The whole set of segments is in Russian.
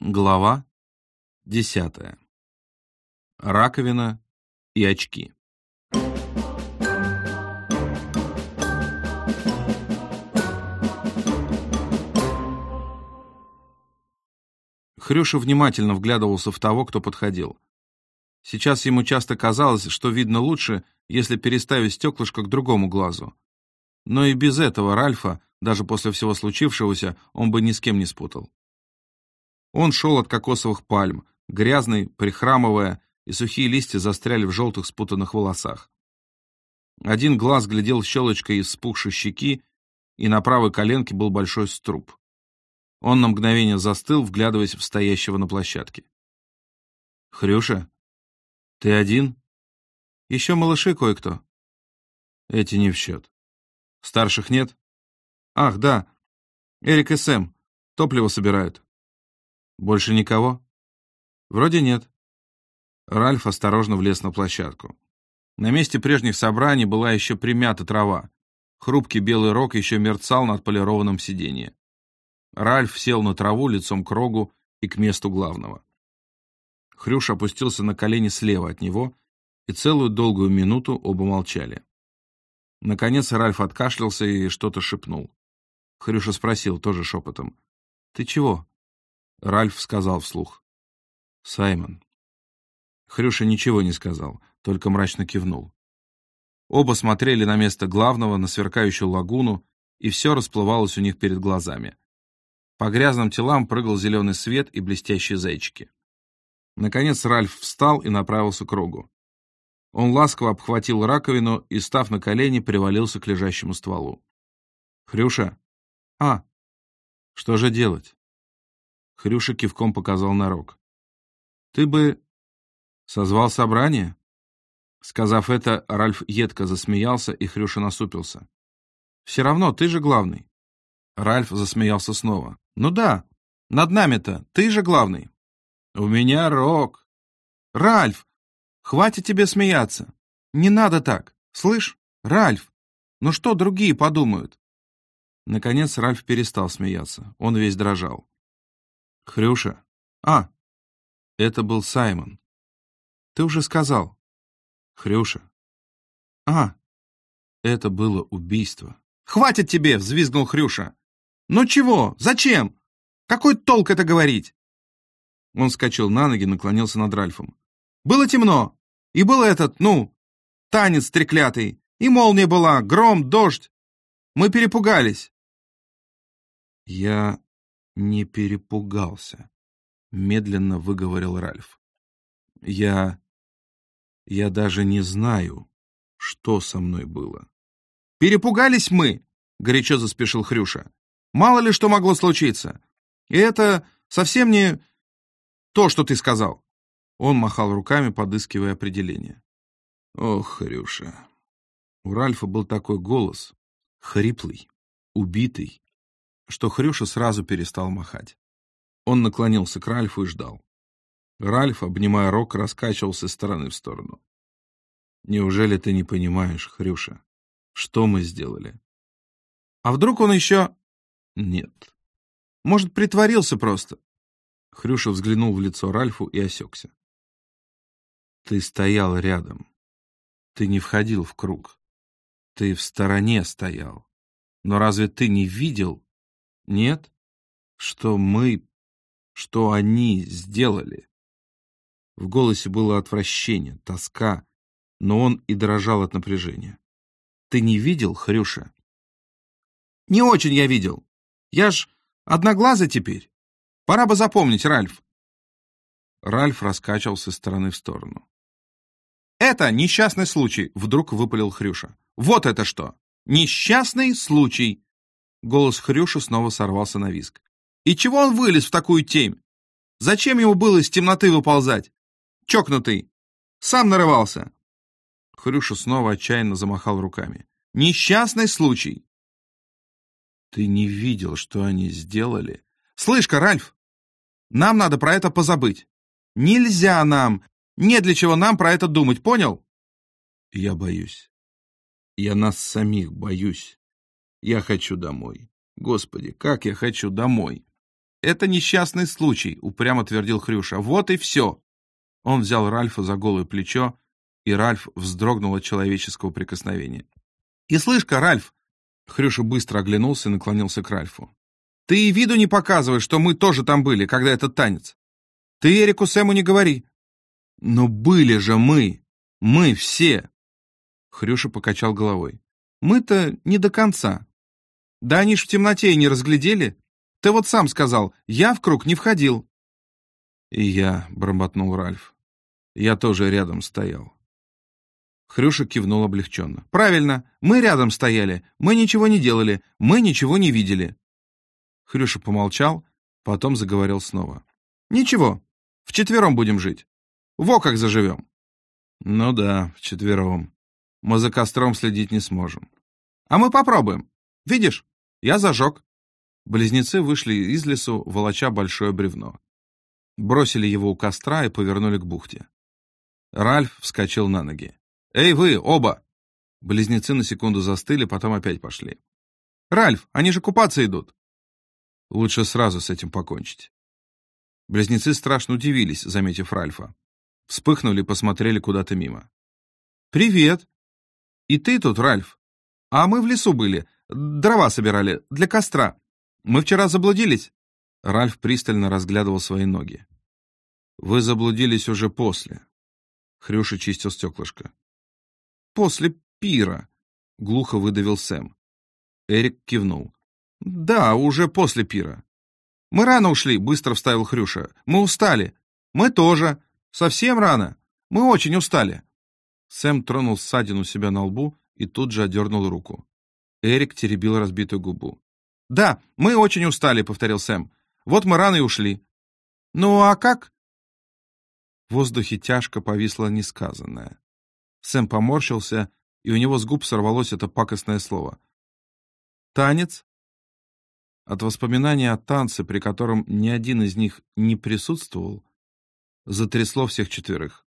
Глава десятая. Раковина и очки. Хрюша внимательно вглядывался в того, кто подходил. Сейчас ему часто казалось, что видно лучше, если переставить стеклышко к другому глазу. Но и без этого Ральфа, даже после всего случившегося, он бы ни с кем не спутал. Он шел от кокосовых пальм, грязный, прихрамывая, и сухие листья застряли в желтых спутанных волосах. Один глаз глядел щелочкой из спухшей щеки, и на правой коленке был большой струп. Он на мгновение застыл, вглядываясь в стоящего на площадке. «Хрюша, ты один? Еще малыши кое-кто?» «Эти не в счет. Старших нет?» «Ах, да. Эрик и Сэм. Топливо собирают. Больше никого? Вроде нет. Ральф осторожно влез на площадку. На месте прежних собраний была еще примята трава. Хрупкий белый рог еще мерцал над полированным сиденьем. Ральф сел на траву лицом к рогу и к месту главного. Хрюш опустился на колени слева от него, и целую долгую минуту оба молчали. Наконец Ральф откашлялся и что-то шепнул. Хрюша спросил, тоже шепотом. «Ты чего?» Ральф сказал вслух. «Саймон». Хрюша ничего не сказал, только мрачно кивнул. Оба смотрели на место главного, на сверкающую лагуну, и все расплывалось у них перед глазами. По грязным телам прыгал зеленый свет и блестящие зайчики. Наконец Ральф встал и направился к рогу. Он ласково обхватил раковину и, став на колени, привалился к лежащему стволу. «Хрюша?» «А, что же делать?» Хрюша кивком показал на рог. «Ты бы созвал собрание?» Сказав это, Ральф едко засмеялся, и Хрюша насупился. «Все равно, ты же главный». Ральф засмеялся снова. «Ну да, над нами-то, ты же главный». «У меня рог». «Ральф, хватит тебе смеяться. Не надо так. Слышь, Ральф, ну что другие подумают?» Наконец Ральф перестал смеяться. Он весь дрожал. Хрюша. А, это был Саймон. Ты уже сказал. Хрюша. А, это было убийство. Хватит тебе, взвизгнул Хрюша. Ну чего? Зачем? Какой толк это говорить? Он вскочил на ноги, наклонился над Ральфом. Было темно. И был этот, ну, танец треклятый. И молния была, гром, дождь. Мы перепугались. Я не перепугался, медленно выговорил Ральф. Я... я даже не знаю, что со мной было. Перепугались мы, горячо заспешил Хрюша. Мало ли что могло случиться. И это совсем не то, что ты сказал. Он махал руками, подыскивая определение. Ох, Хрюша. У Ральфа был такой голос, хриплый, убитый, что Хрюша сразу перестал махать. Он наклонился к Ральфу и ждал. Ральф, обнимая Рок, раскачивался из стороны в сторону. «Неужели ты не понимаешь, Хрюша, что мы сделали?» «А вдруг он еще...» «Нет. Может, притворился просто?» Хрюша взглянул в лицо Ральфу и осекся. «Ты стоял рядом. Ты не входил в круг. Ты в стороне стоял. Но разве ты не видел, нет? Что мы, что они сделали? В голосе было отвращение, тоска, но он и дрожал от напряжения. Ты не видел, Хрюша? Не очень я видел. Я ж одноглазый теперь. Пора бы запомнить, Ральф. Ральф раскачивался с стороны в сторону. «Это несчастный случай», — вдруг выпалил Хрюша. «Вот это что! Несчастный случай! Голос Хрюши снова сорвался на виск. «И чего он вылез в такую темь? Зачем ему было из темноты выползать? Чокнутый! Сам нарывался!» Хрюша снова отчаянно замахал руками. «Несчастный случай!» «Ты не видел, что они сделали?» «Слышь-ка, Ральф, нам надо про это позабыть. Нельзя нам, не для чего нам про это думать, понял?» «Я боюсь. Я нас самих боюсь. Я хочу домой. Господи, как я хочу домой. это несчастный случай», — упрямо твердил Хрюша. «Вот и все». Он взял Ральфа за голое плечо, и Ральф вздрогнул от человеческого прикосновения. «И слышь-ка, Ральф!» Хрюша быстро оглянулся и наклонился к Ральфу. «Ты и виду не показываешь, что мы тоже там были, когда этот танец. Ты Эрику Сэму не говори». «Но были же мы! Мы все!» Хрюша покачал головой. «Мы-то не до конца. Да они ж в темноте и не разглядели. Ты вот сам сказал, я в круг не входил». «И я», — бормотнул Ральф. «Я тоже рядом стоял». Хрюша кивнул облегченно. «Правильно, мы рядом стояли, мы ничего не делали, мы ничего не видели». Хрюша помолчал, потом заговорил снова. «Ничего, вчетвером будем жить. Во как заживем». «Ну да, вчетвером. Мы за костром следить не сможем». «А мы попробуем. Видишь, я зажег». Близнецы вышли из лесу, волоча большое бревно. Бросили его у костра и повернули к бухте. Ральф вскочил на ноги. «Эй, вы, оба!» Близнецы на секунду застыли, потом опять пошли. «Ральф, они же купаться идут!» Лучше сразу с этим покончить. Близнецы страшно удивились, заметив Ральфа. Вспыхнули и посмотрели куда-то мимо. «Привет!» «И ты тут, Ральф?» «А мы в лесу были, дрова собирали, для костра. Мы вчера заблудились?» Ральф пристально разглядывал свои ноги. «Вы заблудились уже после». Хрюша чистил стеклышко. «После пира», — глухо выдавил Сэм. Эрик кивнул. «Да, уже после пира». «Мы рано ушли», — быстро вставил Хрюша. «Мы устали». «Мы тоже. Совсем рано. Мы очень устали». Сэм тронул ссадину себя на лбу и тут же одернул руку. Эрик теребил разбитую губу. «Да, мы очень устали», — повторил Сэм. «Вот мы рано и ушли». «Ну а как?» В воздухе тяжко повисло несказанное. Сэм поморщился, и у него с губ сорвалось это пакостное слово. «Танец?» От воспоминания о танце, при котором ни один из них не присутствовал, затрясло всех четверых.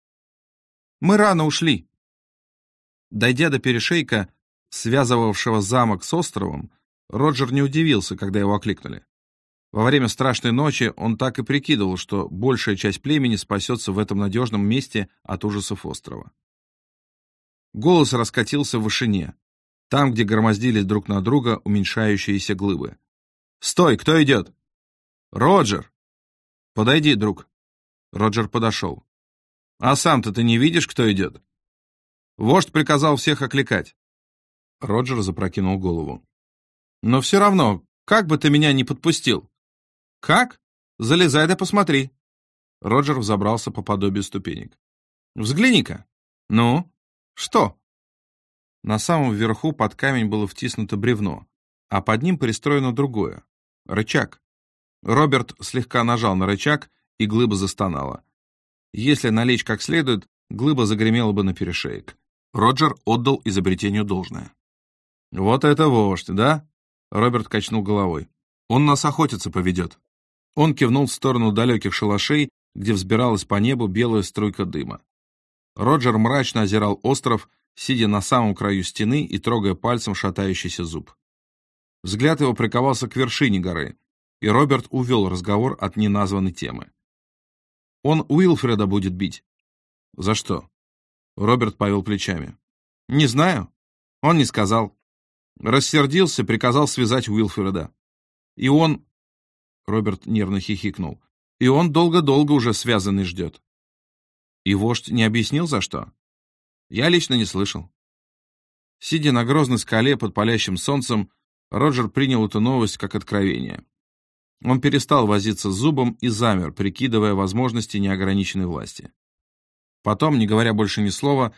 «Мы рано ушли!» Дойдя до перешейка, связывавшего замок с островом, Роджер не удивился, когда его окликнули. Во время страшной ночи он так и прикидывал, что большая часть племени спасется в этом надежном месте от ужасов острова. Голос раскатился в вышине, там, где громоздились друг на друга уменьшающиеся глыбы. «Стой! Кто идет?» «Роджер!» «Подойди, друг». Роджер подошел. «А сам-то ты не видишь, кто идет?» Вождь приказал всех окликать. Роджер запрокинул голову. «Но все равно, как бы ты меня не подпустил?» «Как? Залезай да посмотри». Роджер взобрался по подобию ступенек. «Взгляни-ка». «Ну?» «Что?» На самом верху под камень было втиснуто бревно, а под ним пристроено другое — рычаг. Роберт слегка нажал на рычаг, и глыба застонала. Если налечь как следует, глыба загремела бы на перешеек. Роджер отдал изобретению должное. «Вот это вождь, да?» Роберт качнул головой. «Он нас охотиться поведет». Он кивнул в сторону далеких шалашей, где взбиралась по небу белая струйка дыма. Роджер мрачно озирал остров, сидя на самом краю стены и трогая пальцем шатающийся зуб. Взгляд его приковался к вершине горы, и Роберт увел разговор от неназванной темы. «Он Уилфреда будет бить». «За что?» Роберт повел плечами. «Не знаю. Он не сказал. Рассердился, приказал связать Уилфреда. И он...» Роберт нервно хихикнул. «И он долго-долго уже связанный ждет. И вождь не объяснил, за что? Я лично не слышал. Сидя на грозной скале под палящим солнцем, Роджер принял эту новость как откровение. Он перестал возиться с зубом и замер, прикидывая возможности неограниченной власти. Потом, не говоря больше ни слова,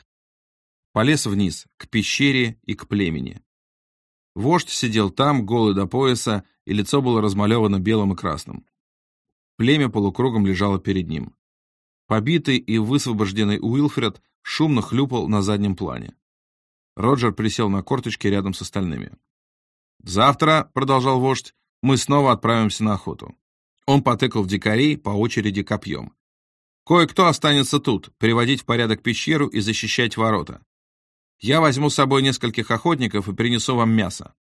полез вниз, к пещере и к племени. Вождь сидел там, голый до пояса, и лицо было размалевано белым и красным. Племя полукругом лежало перед ним. Побитый и высвобожденный Уилфред шумно хлюпал на заднем плане. Роджер присел на корточки рядом с остальными. «Завтра», — продолжал вождь, — «мы снова отправимся на охоту». Он потыкал в дикарей по очереди копьем. «Кое-кто останется тут, приводить в порядок пещеру и защищать ворота. Я возьму с собой нескольких охотников и принесу вам мясо.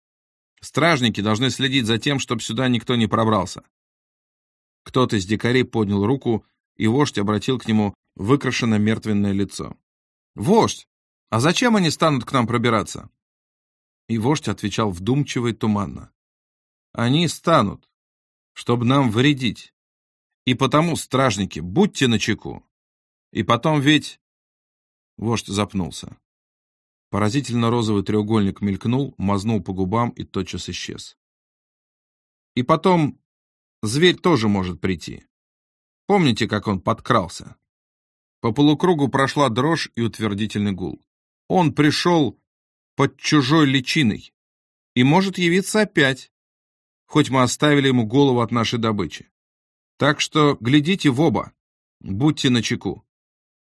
Стражники должны следить за тем, чтобы сюда никто не пробрался. Кто-то из дикарей поднял руку, и вождь обратил к нему выкрашено мертвенное лицо. «Вождь, а зачем они станут к нам пробираться?» И вождь отвечал вдумчиво и туманно. «Они станут, чтобы нам вредить. И потому, стражники, будьте начеку. И потом ведь...» Вождь запнулся. Поразительно розовый треугольник мелькнул, мазнул по губам и тотчас исчез. И потом, зверь тоже может прийти. Помните, как он подкрался? По полукругу прошла дрожь и утвердительный гул. Он пришел под чужой личиной и может явиться опять, хоть мы оставили ему голову от нашей добычи. Так что глядите в оба, будьте начеку.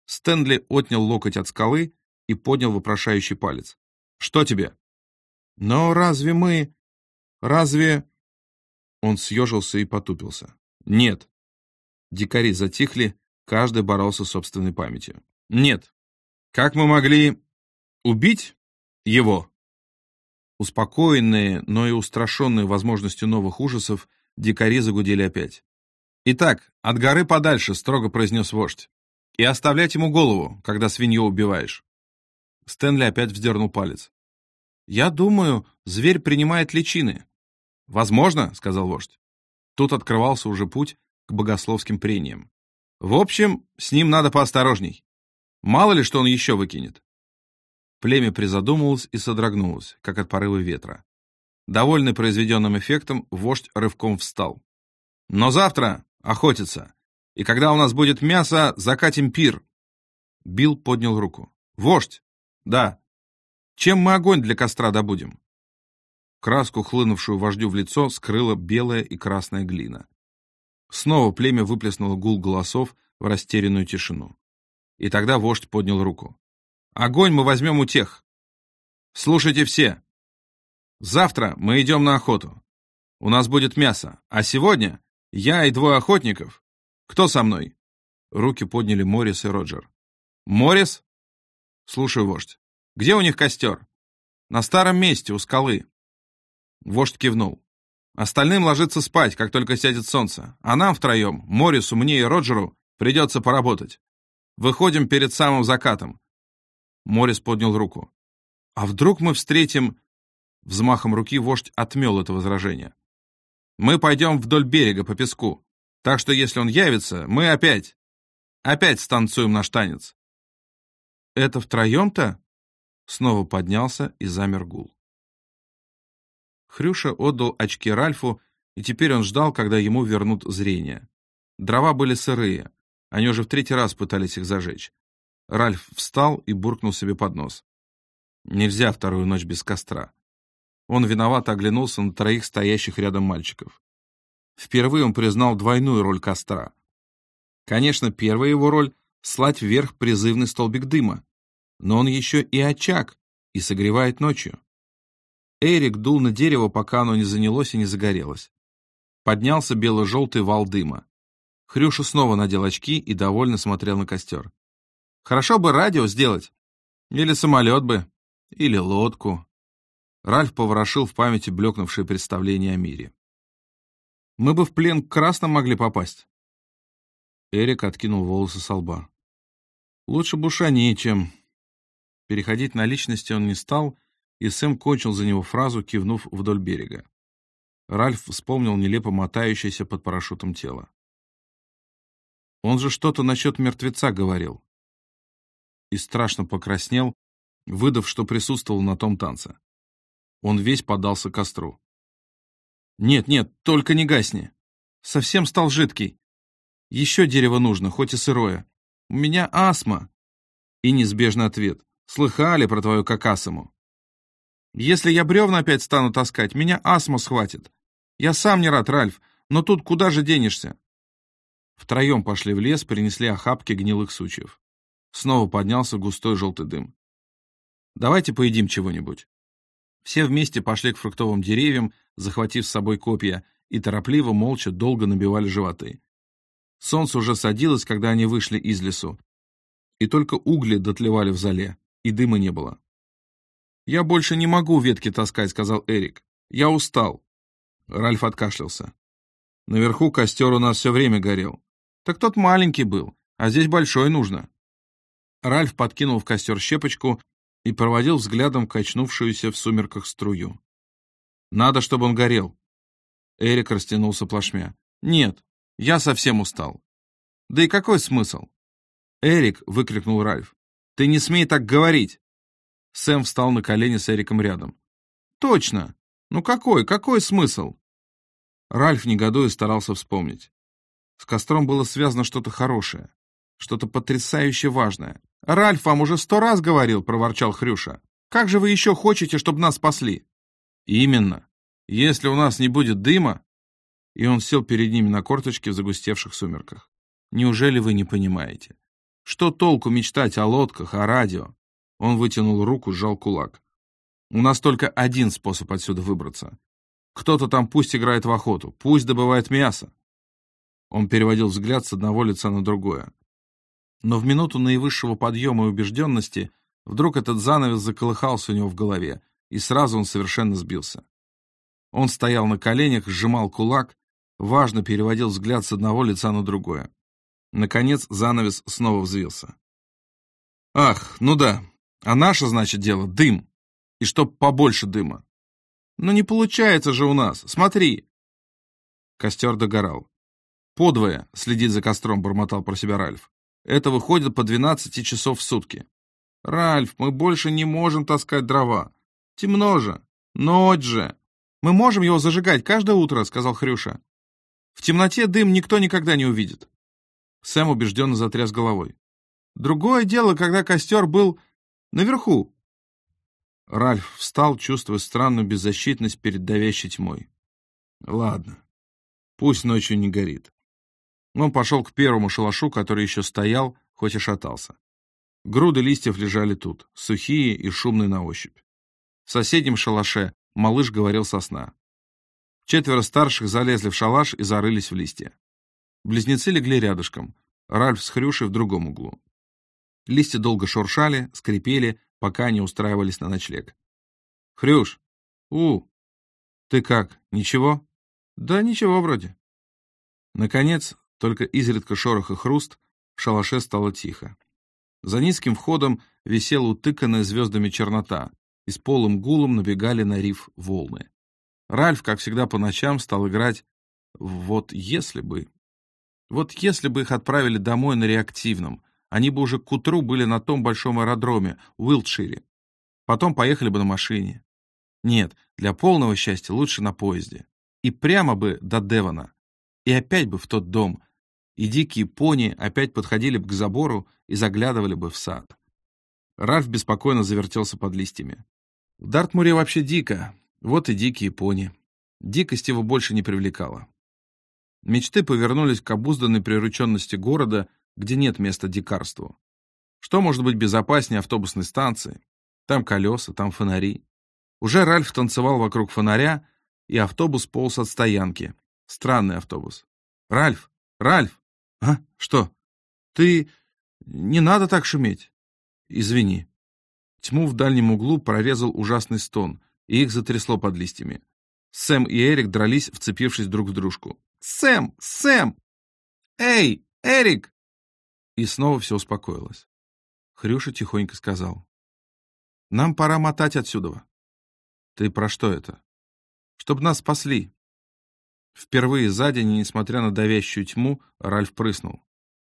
Стэнли отнял локоть от скалы и поднял вопрошающий палец. «Что тебе?» «Но разве мы... разве...» Он съежился и потупился. «Нет». Дикари затихли, каждый боролся с собственной памятью. «Нет. Как мы могли убить его?» Успокоенные, но и устрашенные возможностью новых ужасов, дикари загудели опять. «Итак, от горы подальше», — строго произнес вождь. «И оставлять ему голову, когда свинью убиваешь. Стэнли опять вздернул палец. «Я думаю, зверь принимает личины». «Возможно», — сказал вождь. Тут открывался уже путь к богословским прениям. «В общем, с ним надо поосторожней. Мало ли, что он еще выкинет». Племя призадумалось и содрогнулось, как от порыва ветра. Довольный произведенным эффектом, вождь рывком встал. «Но завтра охотиться, и когда у нас будет мясо, закатим пир». Билл поднял руку. «Вождь, да. Чем мы огонь для костра добудем? Краску, хлынувшую вождю в лицо, скрыла белая и красная глина. Снова племя выплеснуло гул голосов в растерянную тишину. И тогда вождь поднял руку. «Огонь мы возьмем у тех. Слушайте все. Завтра мы идем на охоту. У нас будет мясо. А сегодня я и двое охотников. Кто со мной?» Руки подняли Моррис и Роджер. «Моррис?» «Слушаю, вождь. Где у них костер?» «На старом месте, у скалы». Вождь кивнул. «Остальным ложиться спать, как только сядет солнце. А нам втроем, Морису, мне и Роджеру, придется поработать. Выходим перед самым закатом». Морис поднял руку. «А вдруг мы встретим...» Взмахом руки вождь отмел это возражение. «Мы пойдем вдоль берега по песку, так что если он явится, мы опять... опять станцуем наш танец. «Это втроем-то?» Снова поднялся и замер гул. Хрюша отдал очки Ральфу, и теперь он ждал, когда ему вернут зрение. Дрова были сырые, они уже в третий раз пытались их зажечь. Ральф встал и буркнул себе под нос. Нельзя вторую ночь без костра. Он виновато оглянулся на троих стоящих рядом мальчиков. Впервые он признал двойную роль костра. Конечно, первая его роль слать вверх призывный столбик дыма. Но он еще и очаг, и согревает ночью. Эрик дул на дерево, пока оно не занялось и не загорелось. Поднялся бело-желтый вал дыма. Хрюша снова надел очки и довольно смотрел на костер. Хорошо бы радио сделать. Или самолет бы. Или лодку. Ральф поворошил в памяти блекнувшие представления о мире. Мы бы в плен к красным могли попасть. Эрик откинул волосы со лба. Лучше Бушани, чем... Переходить на личности он не стал, и Сэм кончил за него фразу, кивнув вдоль берега. Ральф вспомнил нелепо мотающееся под парашютом тело. Он же что-то насчет мертвеца говорил. И страшно покраснел, выдав, что присутствовал на том танце. Он весь подался костру. «Нет, нет, только не гасни. Совсем стал жидкий. Еще дерево нужно, хоть и сырое. У меня астма. И неизбежный ответ. Слыхали про твою какасому? Если я бревна опять стану таскать, меня астма схватит. Я сам не рад, Ральф, но тут куда же денешься? Втроем пошли в лес, принесли охапки гнилых сучьев. Снова поднялся густой желтый дым. Давайте поедим чего-нибудь. Все вместе пошли к фруктовым деревьям, захватив с собой копья, и торопливо, молча, долго набивали животы. Солнце уже садилось, когда они вышли из лесу. И только угли дотлевали в зале, и дыма не было. «Я больше не могу ветки таскать», — сказал Эрик. «Я устал». Ральф откашлялся. Наверху костер у нас все время горел. Так тот маленький был, а здесь большой нужно. Ральф подкинул в костер щепочку и проводил взглядом качнувшуюся в сумерках струю. «Надо, чтобы он горел». Эрик растянулся плашмя. «Нет, я совсем устал». «Да и какой смысл?» «Эрик!» — выкрикнул Ральф. «Ты не смей так говорить!» Сэм встал на колени с Эриком рядом. «Точно! Ну какой, какой смысл?» Ральф негодуя старался вспомнить. С костром было связано что-то хорошее, что-то потрясающе важное. «Ральф вам уже сто раз говорил», — проворчал Хрюша. «Как же вы еще хотите, чтобы нас спасли?» «Именно. Если у нас не будет дыма...» И он сел перед ними на корточке в загустевших сумерках. «Неужели вы не понимаете? Что толку мечтать о лодках, о радио?» Он вытянул руку, сжал кулак. «У нас только один способ отсюда выбраться. Кто-то там пусть играет в охоту, пусть добывает мясо». Он переводил взгляд с одного лица на другое. Но в минуту наивысшего подъема и убежденности вдруг этот занавес заколыхался у него в голове, и сразу он совершенно сбился. Он стоял на коленях, сжимал кулак, важно переводил взгляд с одного лица на другое. Наконец занавес снова взвился. «Ах, ну да, а наше, значит, дело — дым. И чтоб побольше дыма. Но не получается же у нас, смотри!» Костер догорал. «Подвое следить за костром», — бормотал про себя Ральф. Это выходит по 12 часов в сутки. Ральф, мы больше не можем таскать дрова. Темно же. Ночь же. Мы можем его зажигать каждое утро, сказал Хрюша. В темноте дым никто никогда не увидит. Сэм убежденно затряс головой. Другое дело, когда костер был наверху. Ральф встал, чувствуя странную беззащитность перед давящей тьмой. Ладно, пусть ночью не горит. Он пошел к первому шалашу, который еще стоял, хоть и шатался. Груды листьев лежали тут, сухие и шумные на ощупь. В соседнем шалаше малыш говорил со сна. Четверо старших залезли в шалаш и зарылись в листья. Близнецы легли рядышком, Ральф с Хрюшей в другом углу. Листья долго шуршали, скрипели, пока они устраивались на ночлег. «Хрюш! У! Ты как, ничего?» «Да ничего вроде». Наконец, только изредка шорох и хруст, в шалаше стало тихо. За низким входом висела утыканная звездами чернота, и с полым гулом набегали на риф волны. Ральф, как всегда по ночам, стал играть «Вот если бы...» Вот если бы их отправили домой на реактивном, они бы уже к утру были на том большом аэродроме, Уилтшире. Потом поехали бы на машине. Нет, для полного счастья лучше на поезде. И прямо бы до Девона. И опять бы в тот дом, и дикие пони опять подходили бы к забору и заглядывали бы в сад. Ральф беспокойно завертелся под листьями. В Дартмуре вообще дико, вот и дикие пони. Дикость его больше не привлекала. Мечты повернулись к обузданной прирученности города, где нет места дикарству. Что может быть безопаснее автобусной станции? Там колеса, там фонари. Уже Ральф танцевал вокруг фонаря, и автобус полз от стоянки. Странный автобус. «Ральф! Ральф!» «А? Что? Ты... Не надо так шуметь!» «Извини». Тьму в дальнем углу прорезал ужасный стон, и их затрясло под листьями. Сэм и Эрик дрались, вцепившись друг в дружку. «Сэм! Сэм! Эй, Эрик!» И снова все успокоилось. Хрюша тихонько сказал. «Нам пора мотать отсюда». «Ты про что это?» «Чтоб нас спасли. Впервые за день, несмотря на давящую тьму, Ральф прыснул.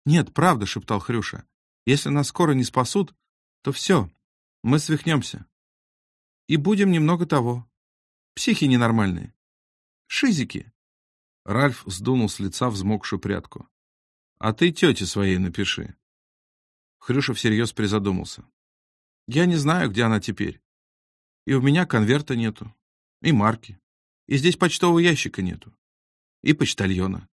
«Нет, правда», — шептал Хрюша. «Если нас скоро не спасут, то все, мы свихнемся. И будем немного того. Психи ненормальные. Шизики». Ральф сдунул с лица взмокшую прядку. «А ты тете своей напиши». Хрюша всерьез призадумался. «Я не знаю, где она теперь. И у меня конверта нету, и марки, и здесь почтового ящика нету и почтальона.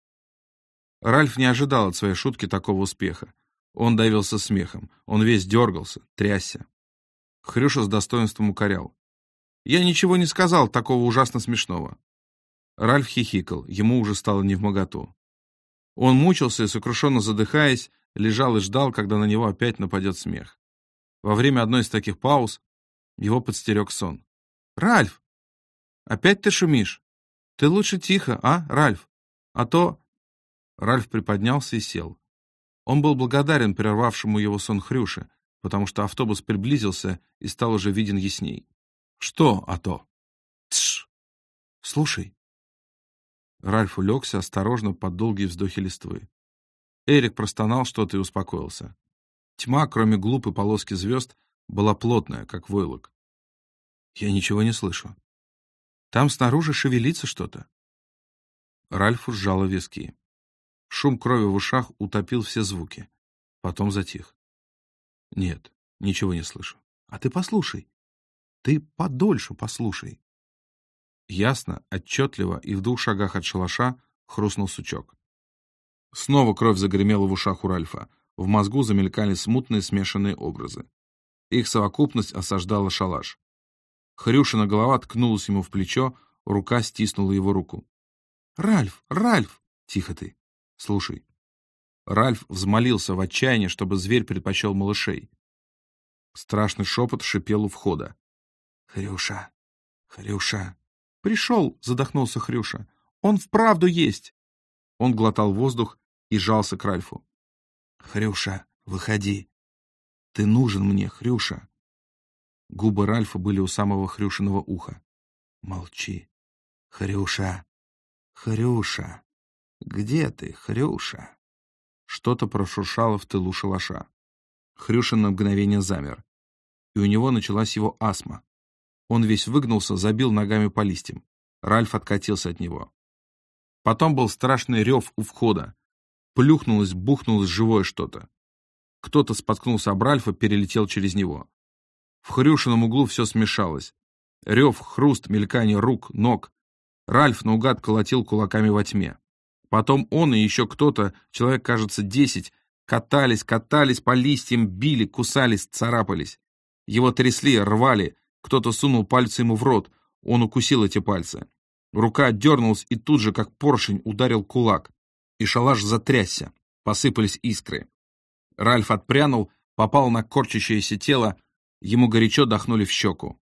Ральф не ожидал от своей шутки такого успеха. Он давился смехом, он весь дергался, трясся. Хрюша с достоинством укорял. «Я ничего не сказал такого ужасно смешного». Ральф хихикал, ему уже стало невмоготу. Он мучился и, сокрушенно задыхаясь, лежал и ждал, когда на него опять нападет смех. Во время одной из таких пауз его подстерег сон. «Ральф! Опять ты шумишь? Ты лучше тихо, а, Ральф? А то...» Ральф приподнялся и сел. Он был благодарен прервавшему его сон Хрюше, потому что автобус приблизился и стал уже виден ясней. «Что, а то?» «Тш! Слушай!» Ральф улегся осторожно под долгие вздохи листвы. Эрик простонал что-то и успокоился. Тьма, кроме глупой полоски звезд, была плотная, как войлок. «Я ничего не слышу. Там снаружи шевелится что-то». Ральфу сжало виски. Шум крови в ушах утопил все звуки. Потом затих. «Нет, ничего не слышу. А ты послушай. Ты подольше послушай». Ясно, отчетливо и в двух шагах от шалаша хрустнул сучок. Снова кровь загремела в ушах у Ральфа. В мозгу замелькали смутные смешанные образы. Их совокупность осаждала шалаш. Хрюшина голова ткнулась ему в плечо, рука стиснула его руку. «Ральф! Ральф!» «Тихо ты! Слушай!» Ральф взмолился в отчаянии, чтобы зверь предпочел малышей. Страшный шепот шипел у входа. «Хрюша! Хрюша!» «Пришел!» — задохнулся Хрюша. «Он вправду есть!» Он глотал воздух и жался к Ральфу. «Хрюша, выходи! Ты нужен мне, Хрюша!» Губы Ральфа были у самого Хрюшиного уха. «Молчи! Хрюша! Хрюша! Где ты, Хрюша?» Что-то прошуршало в тылу шалаша. Хрюшин на мгновение замер. И у него началась его астма. Он весь выгнулся, забил ногами по листьям. Ральф откатился от него. Потом был страшный рев у входа. Плюхнулось, бухнулось живое что-то. Кто-то споткнулся об Ральфа, перелетел через него. В Хрюшином углу все смешалось. Рев, хруст, мелькание рук, ног. Ральф наугад колотил кулаками во тьме. Потом он и еще кто-то, человек, кажется, десять, катались, катались по листьям, били, кусались, царапались. Его трясли, рвали, кто-то сунул пальцы ему в рот, он укусил эти пальцы. Рука отдернулась и тут же, как поршень, ударил кулак. И шалаш затрясся, посыпались искры. Ральф отпрянул, попал на корчащееся тело, ему горячо дохнули в щеку.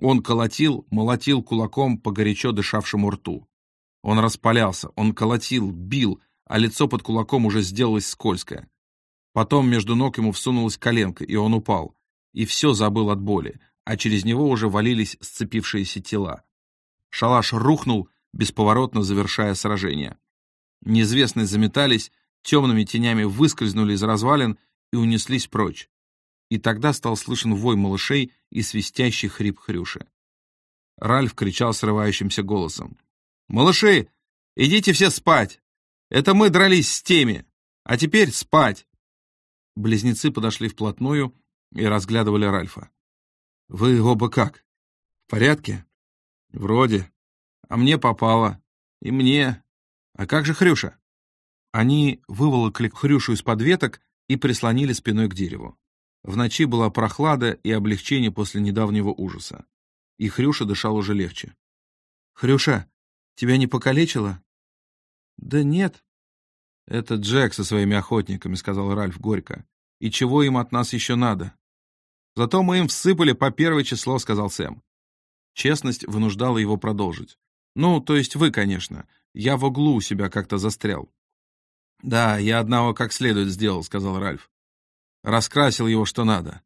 Он колотил, молотил кулаком по горячо дышавшему рту. Он распалялся, он колотил, бил, а лицо под кулаком уже сделалось скользкое. Потом между ног ему всунулась коленка, и он упал. И все забыл от боли, а через него уже валились сцепившиеся тела. Шалаш рухнул, бесповоротно завершая сражение. Неизвестные заметались, темными тенями выскользнули из развалин и унеслись прочь. И тогда стал слышен вой малышей и свистящий хрип Хрюши. Ральф кричал срывающимся голосом. «Малыши, идите все спать! Это мы дрались с теми, а теперь спать!» Близнецы подошли вплотную и разглядывали Ральфа. «Вы оба как? В порядке?» «Вроде. А мне попало. И мне. А как же Хрюша?» Они выволокли Хрюшу из-под веток и прислонили спиной к дереву. В ночи была прохлада и облегчение после недавнего ужаса. И Хрюша дышал уже легче. «Хрюша, тебя не покалечило?» «Да нет». «Это Джек со своими охотниками», — сказал Ральф горько. «И чего им от нас еще надо?» «Зато мы им всыпали по первое число», — сказал Сэм. Честность вынуждала его продолжить. «Ну, то есть вы, конечно. Я в углу у себя как-то застрял». «Да, я одного как следует сделал», — сказал Ральф. «Раскрасил его что надо.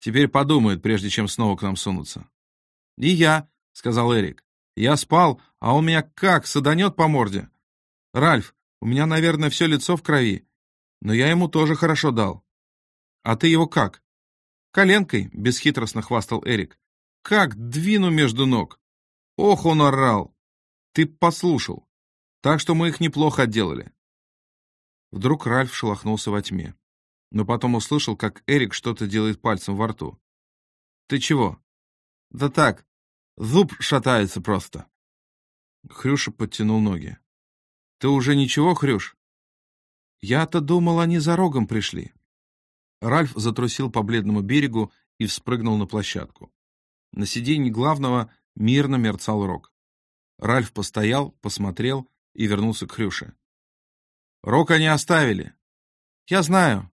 Теперь подумает, прежде чем снова к нам сунуться». «И я», — сказал Эрик. «Я спал, а он меня как, саданет по морде?» «Ральф, у меня, наверное, все лицо в крови, но я ему тоже хорошо дал». «А ты его как?» «Коленкой», — бесхитростно хвастал Эрик. Как двину между ног! Ох, он орал! Ты послушал. Так что мы их неплохо отделали. Вдруг Ральф шелохнулся во тьме, но потом услышал, как Эрик что-то делает пальцем во рту. «Ты чего?» «Да так, зуб шатается просто». Хрюша подтянул ноги. «Ты уже ничего, Хрюш?» «Я-то думал, они за рогом пришли». Ральф затрусил по бледному берегу и вспрыгнул на площадку. На сиденье главного мирно мерцал рог. Ральф постоял, посмотрел и вернулся к Хрюше. «Рог они оставили. Я знаю.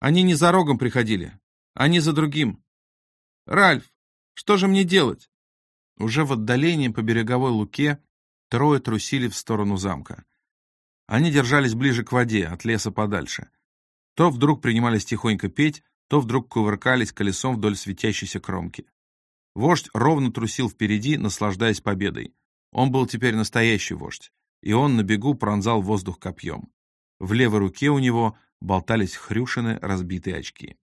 Они не за рогом приходили. Они за другим. Ральф, что же мне делать?» Уже в отдалении по береговой луке трое трусили в сторону замка. Они держались ближе к воде, от леса подальше. То вдруг принимались тихонько петь, то вдруг кувыркались колесом вдоль светящейся кромки. Вождь ровно трусил впереди, наслаждаясь победой. Он был теперь настоящий вождь, и он на бегу пронзал воздух копьем. В левой руке у него болтались хрюшины разбитые очки.